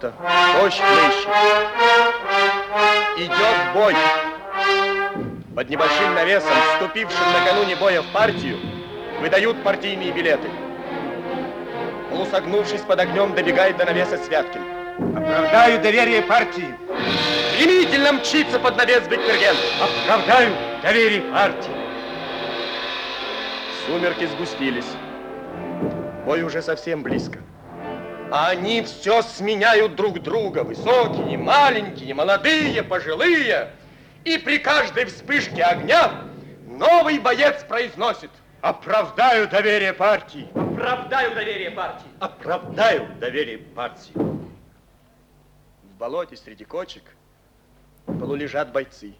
болото, дождь хлещет. Идет бой. Под небольшим навесом, вступившим накануне боя в партию, выдают партийные билеты. Полусогнувшись под огнем, добегает до навеса Святкин. Оправдаю доверие партии. Стремительно мчится под навес Бекперген. Оправдаю доверие партии. Сумерки сгустились. Бой уже совсем близко. А они все сменяют друг друга. Высокие, маленькие, молодые, пожилые. И при каждой вспышке огня новый боец произносит. Оправдаю доверие партии. Оправдаю доверие партии. Оправдаю доверие партии. В болоте среди кочек полулежат бойцы.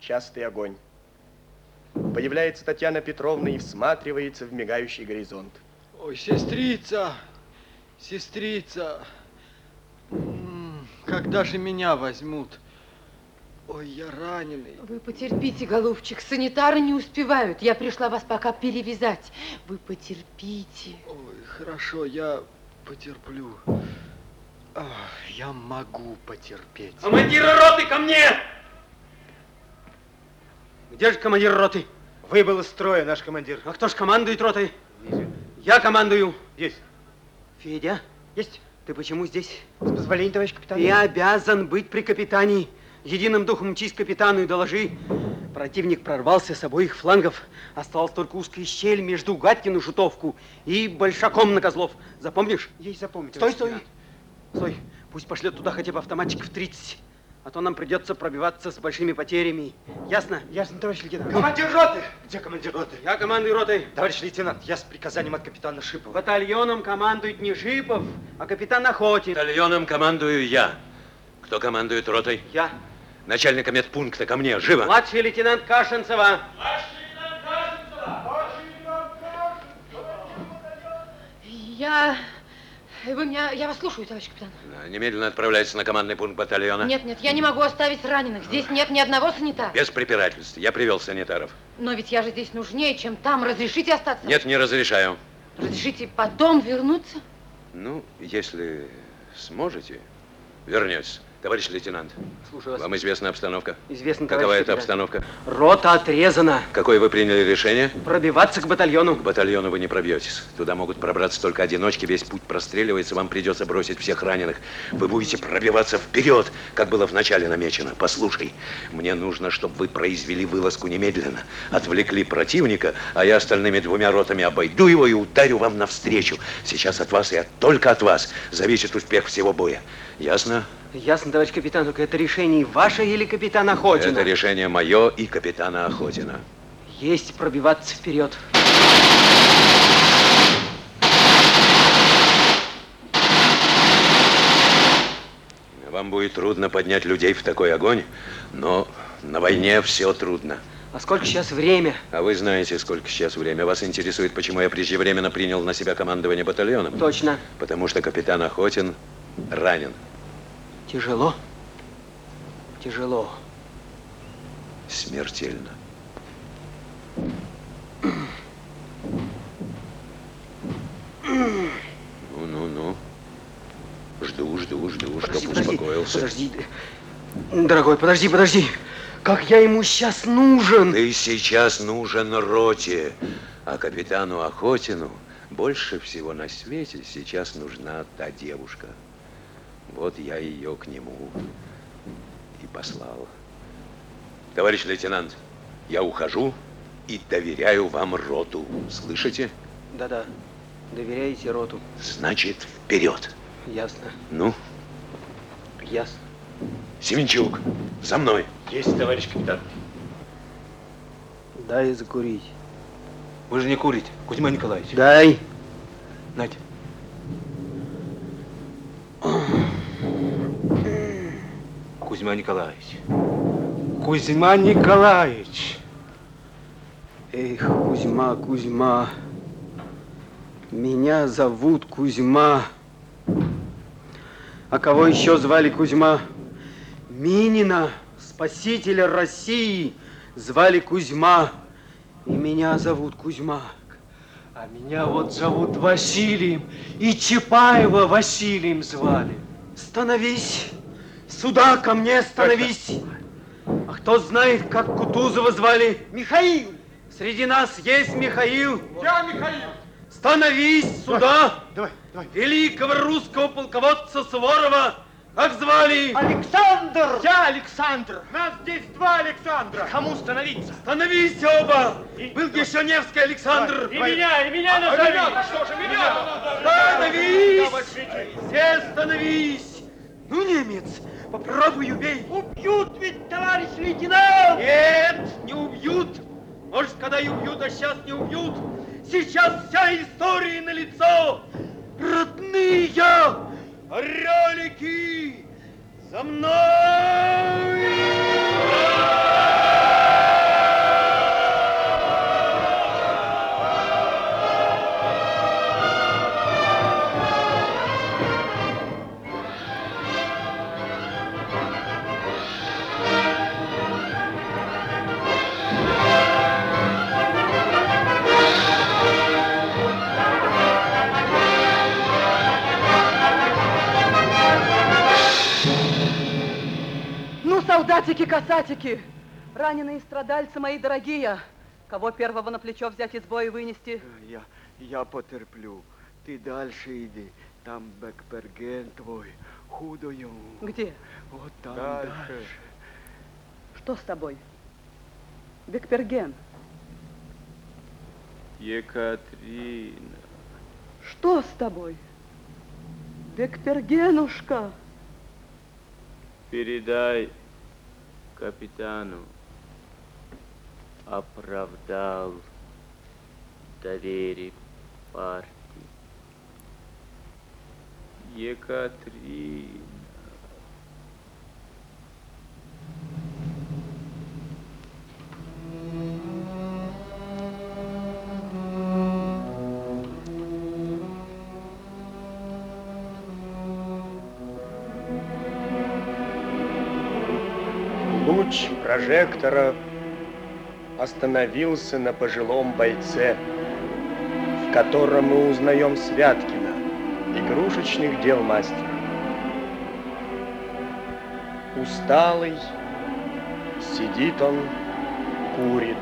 Частый огонь. Появляется Татьяна Петровна и всматривается в мигающий горизонт. Ой, сестрица, сестрица, когда же меня возьмут? Ой, я раненый. Вы потерпите, голубчик, санитары не успевают. Я пришла вас пока перевязать. Вы потерпите. Ой, хорошо, я потерплю. Ах, я могу потерпеть. Командиры роты, ко мне! Где же командир роты? Выбыл из строя наш командир. А кто ж командует ротой? Я командую. Есть. Федя, Есть. ты почему здесь? С позволения, товарищ капитан. Ты обязан быть при капитане. Единым духом мчись капитану и доложи. Противник прорвался с обоих флангов. Осталась только узкая щель между Гатькину шутовку и Большаком на Козлов. Запомнишь? Есть запомнить. Стой, стой. Стой. Пусть пошлет туда хотя бы автоматчиков 30. А то нам придется пробиваться с большими потерями. Ясно? Ясно, товарищ лейтенант. Командир роты! Где командир роты? Я командую ротой. Товарищ лейтенант, я с приказанием от капитана Шипова. Батальоном командует не Шипов, а капитан Охотин. Батальоном командую я. Кто командует ротой? Я. Начальника медпункта ко мне, живо. Младший лейтенант Кашинцева. Я... Вы меня... Я вас слушаю, товарищ капитан. Немедленно отправляйся на командный пункт батальона. Нет, нет, я не могу оставить раненых. Здесь нет ни одного санитара. Без препирательств. Я привел санитаров. Но ведь я же здесь нужнее, чем там. Разрешите остаться? Нет, не разрешаю. Разрешите потом вернуться? Ну, если сможете, вернетесь. Товарищ лейтенант, Слушаю вас. вам известна обстановка? Известно, Какова товарищ это капитан. обстановка? Рота отрезана. Какое вы приняли решение? Пробиваться к батальону. К батальону вы не пробьетесь. Туда могут пробраться только одиночки, весь путь простреливается, вам придется бросить всех раненых. Вы будете пробиваться вперед, как было вначале намечено. Послушай, мне нужно, чтобы вы произвели вылазку немедленно, отвлекли противника, а я остальными двумя ротами обойду его и ударю вам навстречу. Сейчас от вас и от- только от вас зависит успех всего боя. Ясно? Ясно, товарищ капитан, только это решение ваше или капитана Охотина? Это решение мое и капитана Охотина. Есть пробиваться вперед. Вам будет трудно поднять людей в такой огонь, но на войне все трудно. А сколько сейчас время? А вы знаете, сколько сейчас время. Вас интересует, почему я преждевременно принял на себя командование батальоном? Точно. Потому что капитан Охотин ранен. Тяжело. Тяжело. Смертельно. Ну, ну, ну. Жду, жду, жду, чтоб успокоился. подожди. Дорогой, подожди, подожди. Как я ему сейчас нужен. Ты сейчас нужен роте, а капитану Охотину больше всего на свете сейчас нужна та девушка. Вот я ее к нему и послал. Товарищ лейтенант, я ухожу и доверяю вам роту. Слышите? Да-да. Доверяете роту. Значит, вперед. Ясно. Ну, Ясно. Семенчук, за мной. Есть, товарищ капитан. Дай закурить. Вы же не курите, Кузьма Николаевич. Дай. Надя. Кузьма Николаевич. Кузьма Николаевич. Эх, Кузьма, Кузьма. Меня зовут Кузьма. А кого еще звали Кузьма? Минина, спасителя России, звали Кузьма. И меня зовут Кузьма. А меня вот зовут Василием, и Чапаева Василием звали. Становись, сюда ко мне становись. А кто знает, как Кутузова звали? Михаил. Среди нас есть Михаил. Я Михаил. Становись сюда. Давай, давай. Великого русского полководца Суворова, как звали? Александр! Я Александр. Нас здесь два Александра! Кому становиться? Становись оба. Был еще Невский Александр. И меня, и меня А назови! меня, что же меня? Становись! Все становись! Немец, попробуй убей. Убьют ведь, товарищ лейтенант! Нет, не убьют. Может, когда и убьют, а сейчас не убьют. Сейчас вся история на лицо. Родные орелики, за мной! Солдатики-касатики, раненые страдальцы мои дорогие, кого первого на плечо взять из боя и вынести? Я, я потерплю. Ты дальше иди. Там Бекперген твой, худою. Где? Вот там Дальше. дальше. Что с тобой? Бекперген, Екатерина. что с тобой? Бекпергенушка, Передай капитану, оправдал доверие партии. Екатерина. Прожектора остановился на пожилом бойце, в котором мы узнаем Святкина, игрушечных дел мастера. Усталый, сидит он, курит.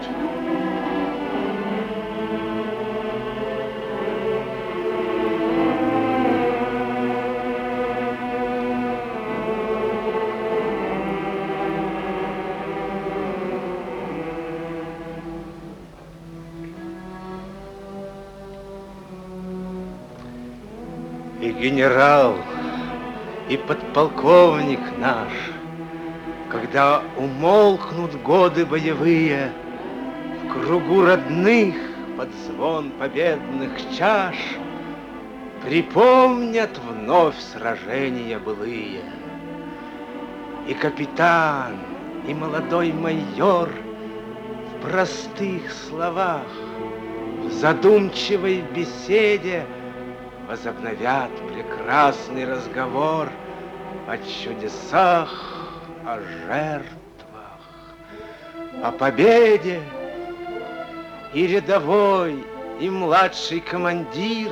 Генерал, и подполковник наш, когда умолкнут годы боевые, в кругу родных под звон победных чаш припомнят вновь сражения былые. И капитан, и молодой майор в простых словах, в задумчивой беседе возобновят прекрасный разговор о чудесах, о жертвах, о победе. И рядовой, и младший командир,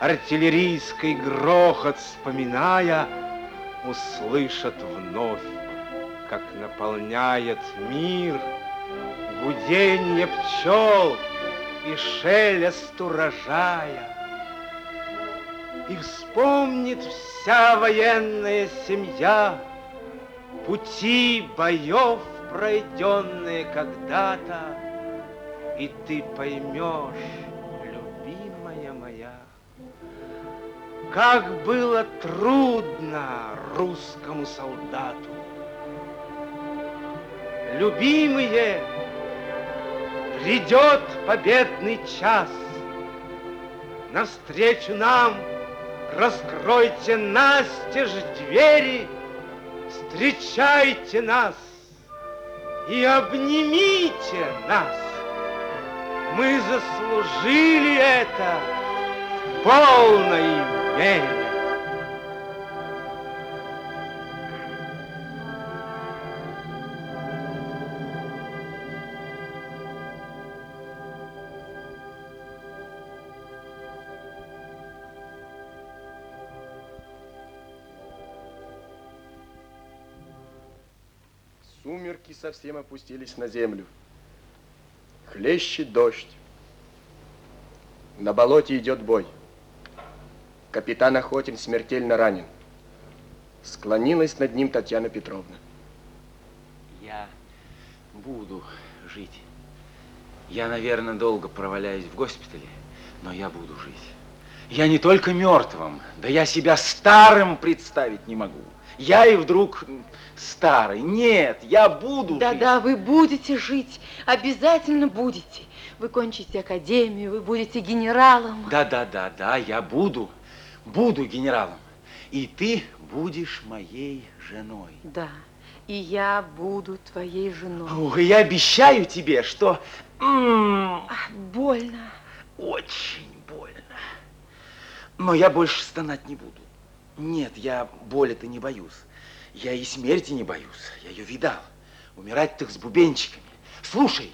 артиллерийский грохот вспоминая, услышат вновь, как наполняет мир гуденье пчел и шелест урожая. И вспомнит вся военная семья Пути боев, пройденные когда-то, И ты поймешь, любимая моя, Как было трудно русскому солдату. Любимые, придет победный час, Навстречу нам Раскройте настежь двери, встречайте нас и обнимите нас. Мы заслужили это в полной мере. Сумерки совсем опустились на землю. Хлещет дождь. На болоте идет бой. Капитан Охотин смертельно ранен. Склонилась над ним Татьяна Петровна. Я буду жить. Я, наверное, долго проваляюсь в госпитале, но я буду жить. Я не только мертвым, да я себя старым представить не могу. Я и вдруг старый. Нет, я буду жить. Да-да, вы будете жить, обязательно будете. Вы кончите академию, вы будете генералом. Да-да-да-да, я буду, буду генералом. И ты будешь моей женой. Да, и я буду твоей женой. Ух, я обещаю тебе, что... м, Ах, больно. Очень больно. Но я больше стонать не буду. Нет, я боли-то не боюсь. Я и смерти не боюсь. Я ее видал. Умирать-то с бубенчиками. Слушай,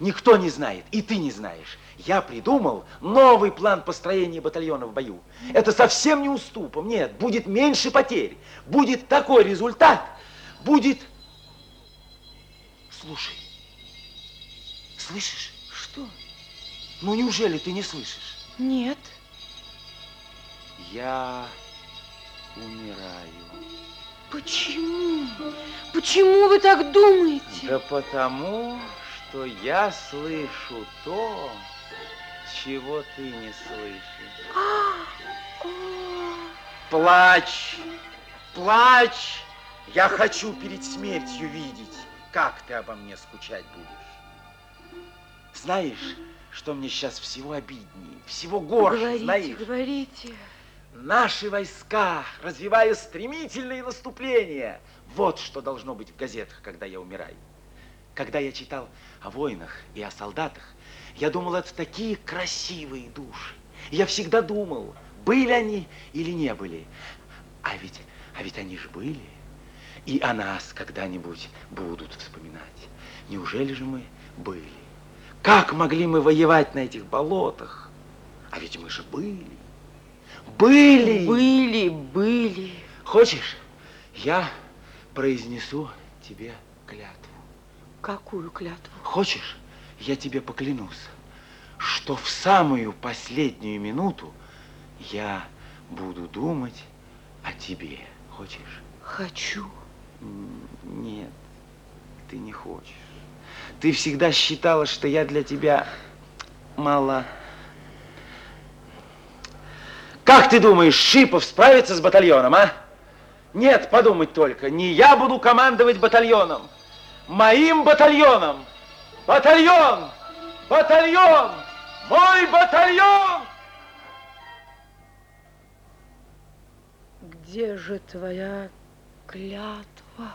никто не знает, и ты не знаешь. Я придумал новый план построения батальона в бою. Это совсем не уступом, нет, будет меньше потерь. Будет такой результат. Будет... Слушай, слышишь? Что? Ну неужели ты не слышишь? Нет. Я умираю. Почему? Почему вы так думаете? Да потому, что я слышу то, чего ты не слышишь. Плачь, плачь. Я хочу перед смертью видеть, как ты обо мне скучать будешь. Знаешь, что мне сейчас всего обиднее, всего горше, говорите, знаешь? говорите. Наши войска, развивая стремительные наступления. Вот что должно быть в газетах, когда я умираю. Когда я читал о войнах и о солдатах, я думал, это такие красивые души. Я всегда думал, были они или не были. А ведь, а ведь они же были. И о нас когда-нибудь будут вспоминать. Неужели же мы были? Как могли мы воевать на этих болотах? А ведь мы же были. Были. Были, были. Хочешь, я произнесу тебе клятву. Какую клятву? Хочешь, я тебе поклянусь, что в самую последнюю минуту я буду думать о тебе. Хочешь? Хочу. Нет, ты не хочешь. Ты всегда считала, что я для тебя мало. Как ты думаешь, Шипов справится с батальоном, а? Нет, подумать только, не я буду командовать батальоном, моим батальоном. Батальон! Батальон! Мой батальон! Где же твоя клятва?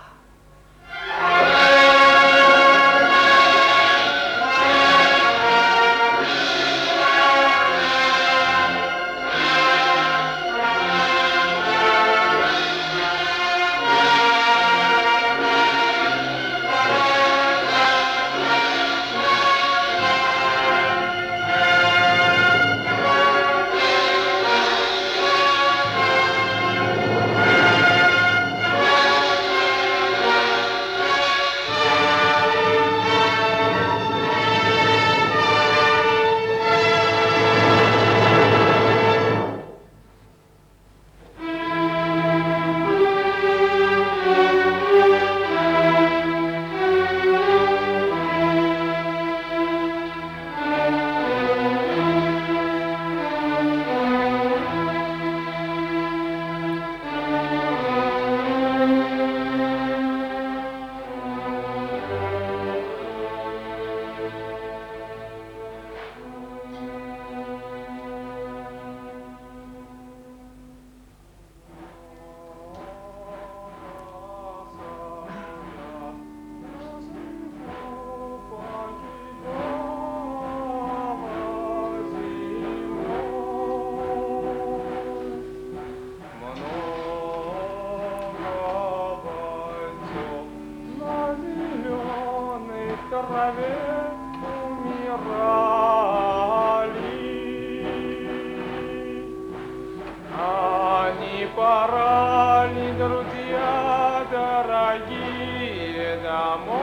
Дорогие, домой,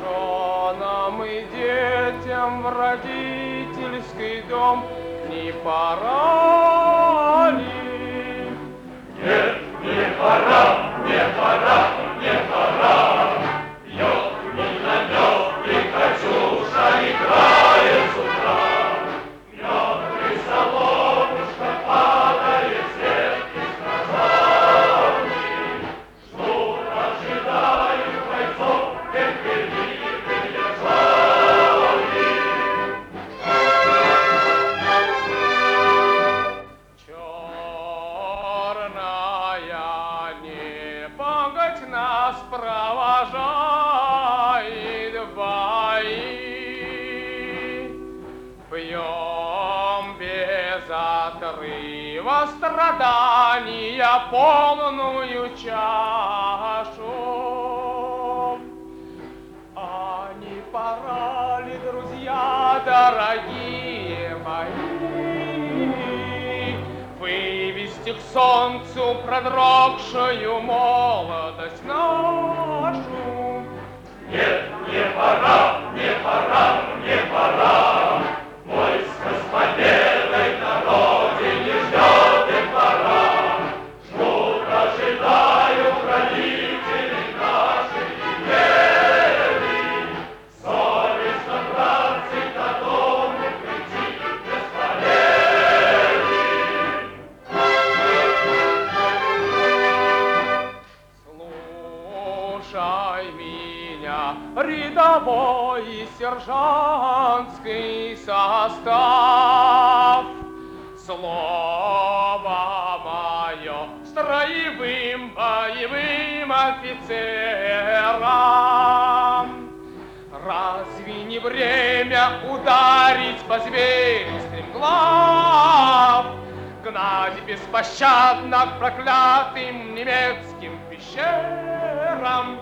женам и детям в родительский дом не пора ли? Нет, не пора, не пора. Молодость нашу? Нет, не пора, не пора, не пора. И сержантский состав. Слово мое строевым боевым офицерам. Разве не время ударить по зверю стремглав? Гнать беспощадно к проклятым немецким пещерам.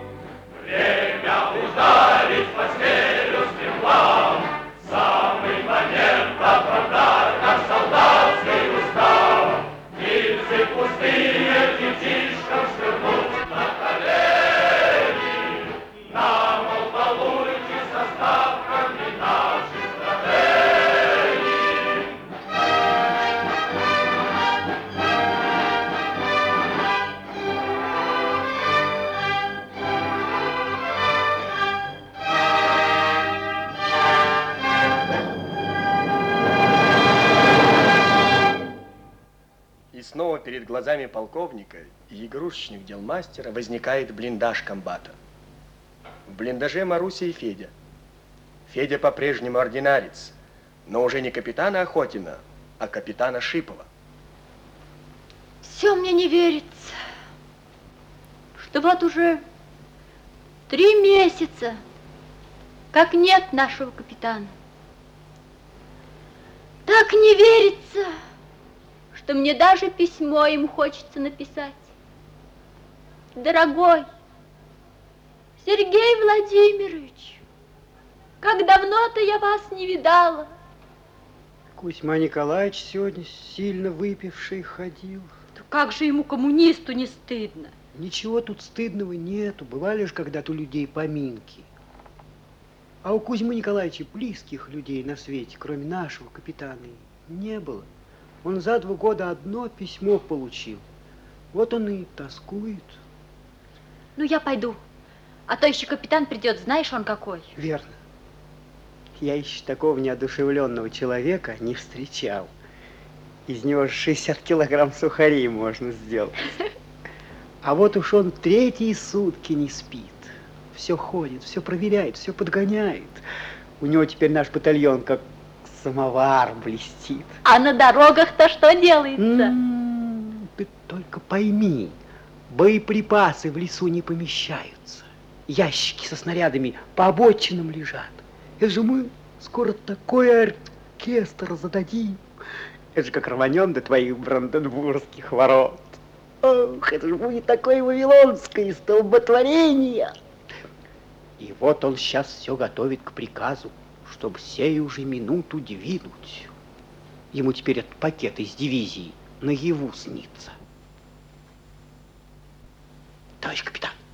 Время ударить по зверю стремглав. Самый момент оправдать дел мастера возникает блиндаж комбата. В блиндаже Маруся и Федя. Федя по-прежнему ординарец, но уже не капитана Охотина, а капитана Шипова. Все мне не верится, что вот уже три месяца, как нет нашего капитана. Так не верится, что мне даже письмо им хочется написать. Дорогой Сергей Владимирович, как давно-то я вас не видала. Кузьма Николаевич сегодня сильно выпивший ходил. Да как же ему, коммунисту, не стыдно? Ничего тут стыдного нету. Бывали же когда-то у людей поминки. А у Кузьмы Николаевича близких людей на свете, кроме нашего капитана, не было. Он за два года одно письмо получил. Вот он и тоскует. Ну, я пойду. А то еще капитан придет, знаешь, он какой. Верно. Я еще такого неодушевленного человека не встречал. Из него 60 килограмм сухарей можно сделать. А вот уж он третьи сутки не спит. Все ходит, все проверяет, все подгоняет. У него теперь наш батальон как самовар блестит. А на дорогах-то что делается? М, Ты только пойми, боеприпасы в лесу не помещаются. Ящики со снарядами по обочинам лежат. Это же мы скоро такой оркестр зададим. Это же как рванем до твоих бранденбургских ворот. Ох, это же будет такое вавилонское столботворение. И вот он сейчас все готовит к приказу, чтобы сею же минуту двинуть. Ему теперь этот пакет из дивизии наяву снится. 더 시급이다.